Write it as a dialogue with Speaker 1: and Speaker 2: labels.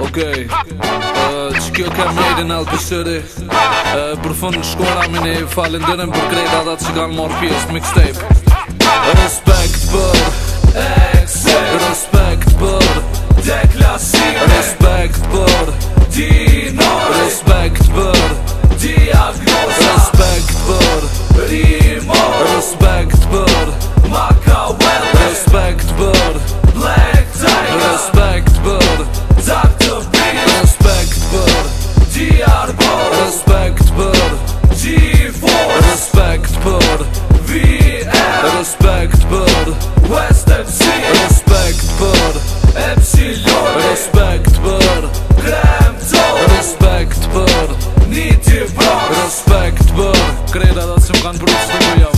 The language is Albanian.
Speaker 1: Okej, që kjo kem rejdi në LP City Për fund në shkona ne falin dërën për krejt atat që kanë marrë pjesë mixtape Respekt për Exit Respekt për Deklasive Respekt për Dino Respekt për Diagnose West MC Respekt për FC Lolli Respekt për Zone Respekt për Niti Vox Respekt për Kreda do të shumë kanë për ushtë në